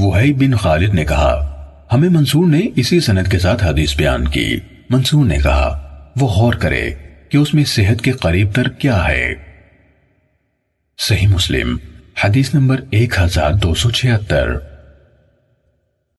وہی بن خالد نے کہا، ہمیں منصور نے اسی سند کے ساتھ حدیث بیان کی۔ منصور نے کہا، وہ غور کرے کہ اس میں صحت کے قریب تر کیا ہے۔ صحیح مسلم، حدیث نمبر ایک ہزار دو سو چھہتر۔